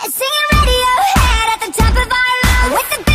Singing Radiohead at the top of our lungs With the